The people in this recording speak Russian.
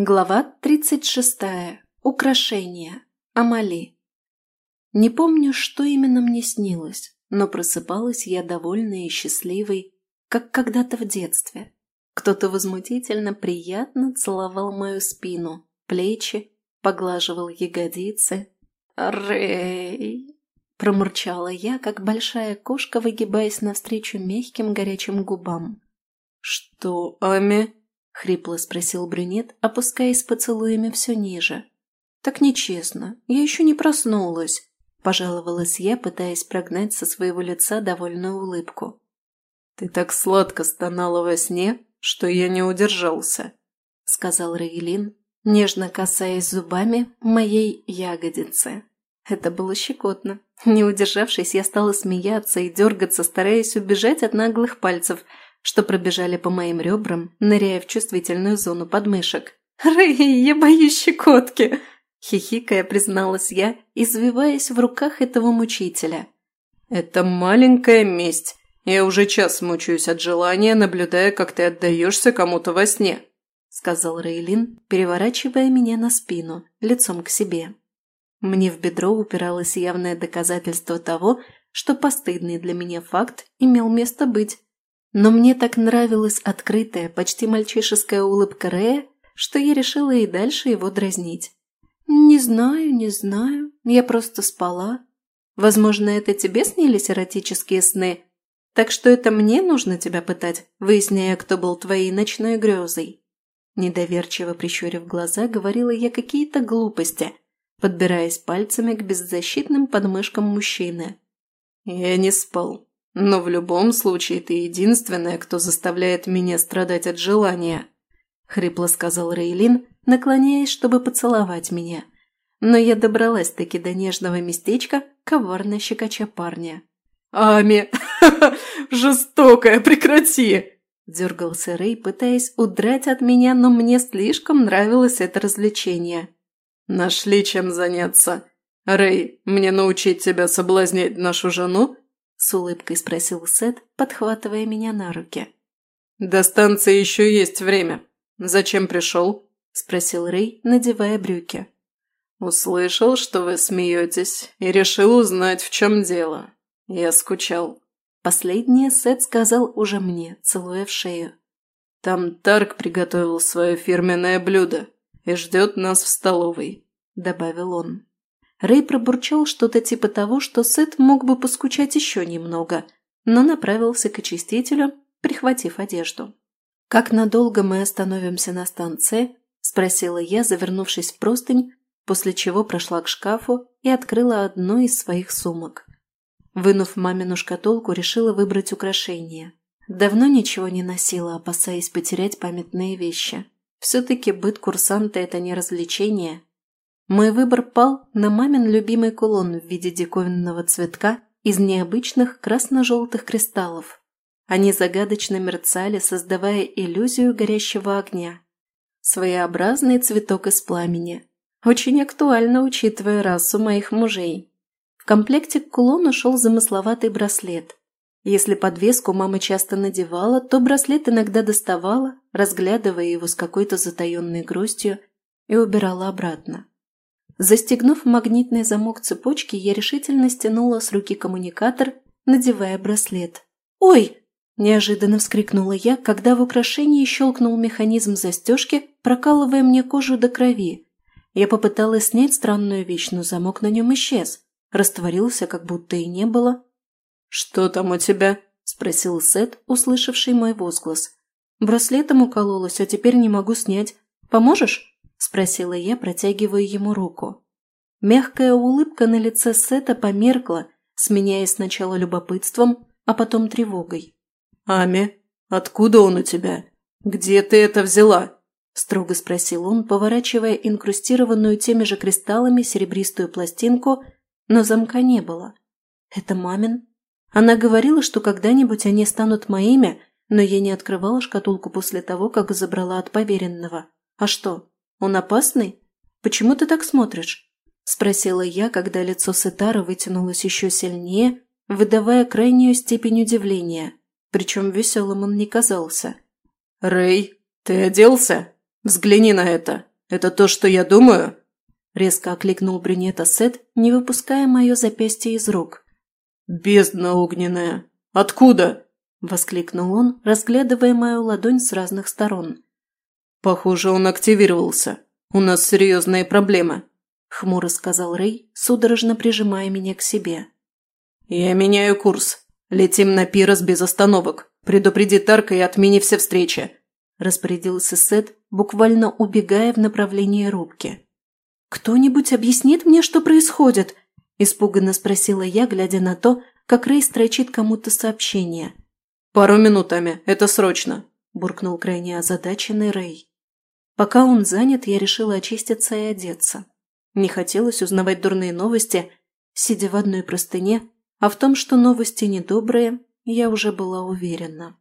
Глава 36. Украшения. Амали. Не помню, что именно мне снилось, но просыпалась я довольной и счастливой, как когда-то в детстве. Кто-то возмутительно приятно целовал мою спину, плечи, поглаживал ягодицы. «Рэй!» – промурчала я, как большая кошка, выгибаясь навстречу мягким горячим губам. «Что, Ами?» – хрипло спросил брюнет, опускаясь поцелуями все ниже. «Так нечестно, я еще не проснулась», – пожаловалась я, пытаясь прогнать со своего лица довольную улыбку. «Ты так сладко стонала во сне, что я не удержался», – сказал Раилин, нежно касаясь зубами моей ягодицы. Это было щекотно. Не удержавшись, я стала смеяться и дергаться, стараясь убежать от наглых пальцев – что пробежали по моим ребрам, ныряя в чувствительную зону подмышек. «Рэй, я боюсь щекотки!» Хихикая, призналась я, извиваясь в руках этого мучителя. «Это маленькая месть. Я уже час мучаюсь от желания, наблюдая, как ты отдаешься кому-то во сне», сказал Рейлин, переворачивая меня на спину, лицом к себе. Мне в бедро упиралось явное доказательство того, что постыдный для меня факт имел место быть. Но мне так нравилась открытая, почти мальчишеская улыбка Рея, что я решила и дальше его дразнить. «Не знаю, не знаю, я просто спала. Возможно, это тебе снились эротические сны, так что это мне нужно тебя пытать, выясняя, кто был твоей ночной грезой». Недоверчиво прищурив глаза, говорила я какие-то глупости, подбираясь пальцами к беззащитным подмышкам мужчины. «Я не спал», но в любом случае ты единственная, кто заставляет меня страдать от желания», – хрипло сказал Рейлин, наклоняясь, чтобы поцеловать меня. Но я добралась-таки до нежного местечка, коварно щекоча парня. «Ами! Жестокая, прекрати!» Дергался Рэй, пытаясь удрать от меня, но мне слишком нравилось это развлечение. «Нашли чем заняться. Рэй, мне научить тебя соблазнять нашу жену с улыбкой спросил Сет, подхватывая меня на руки. «До станции еще есть время. Зачем пришел?» – спросил Рэй, надевая брюки. «Услышал, что вы смеетесь, и решил узнать, в чем дело. Я скучал». Последнее Сет сказал уже мне, целуя в шею. «Там Тарк приготовил свое фирменное блюдо и ждет нас в столовой», – добавил он. Рэй пробурчал что-то типа того, что Сет мог бы поскучать еще немного, но направился к очистителю, прихватив одежду. «Как надолго мы остановимся на станции?» – спросила я, завернувшись в простынь, после чего прошла к шкафу и открыла одну из своих сумок. Вынув мамину шкатулку, решила выбрать украшение. Давно ничего не носила, опасаясь потерять памятные вещи. Все-таки быт курсанта – это не развлечение, мой выбор пал на мамин любимый кулон в виде диковинного цветка из необычных красно-желтых кристаллов. Они загадочно мерцали, создавая иллюзию горящего огня. Своеобразный цветок из пламени. Очень актуально, учитывая расу моих мужей. В комплекте к кулону шел замысловатый браслет. Если подвеску мама часто надевала, то браслет иногда доставала, разглядывая его с какой-то затаенной грустью, и убирала обратно. Застегнув магнитный замок цепочки, я решительно стянула с руки коммуникатор, надевая браслет. «Ой!» – неожиданно вскрикнула я, когда в украшении щелкнул механизм застежки, прокалывая мне кожу до крови. Я попыталась снять странную вещь, но замок на нем исчез. Растворился, как будто и не было. «Что там у тебя?» – спросил Сет, услышавший мой возглас. «Браслетом укололась, а теперь не могу снять. Поможешь?» – спросила я, протягивая ему руку. Мягкая улыбка на лице Сета померкла, сменяясь сначала любопытством, а потом тревогой. «Ами, откуда он у тебя? Где ты это взяла?» – строго спросил он, поворачивая инкрустированную теми же кристаллами серебристую пластинку, но замка не было. «Это мамин?» Она говорила, что когда-нибудь они станут моими, но я не открывала шкатулку после того, как забрала от поверенного. А что, он опасный? Почему ты так смотришь?» – спросила я, когда лицо Сетара вытянулось еще сильнее, выдавая крайнюю степень удивления. Причем веселым он не казался. «Рэй, ты оделся? Взгляни на это!» Это то, что я думаю?» Резко окликнул брюнета Сет, не выпуская мое запястье из рук. «Бездна огненная! Откуда?» – воскликнул он, разглядывая мою ладонь с разных сторон. «Похоже, он активировался. У нас серьезные проблемы», – хмуро сказал Рэй, судорожно прижимая меня к себе. «Я меняю курс. Летим на пирос без остановок. Предупреди Тарка и отмени все встречи», – распорядился Сет, буквально убегая в направлении рубки. «Кто-нибудь объяснит мне, что происходит?» – испуганно спросила я, глядя на то, как Рэй строчит кому-то сообщение. «Пару минутами, это срочно», – буркнул крайне озадаченный Рэй. Пока он занят, я решила очиститься и одеться. Не хотелось узнавать дурные новости, сидя в одной простыне, а в том, что новости недобрые, я уже была уверена.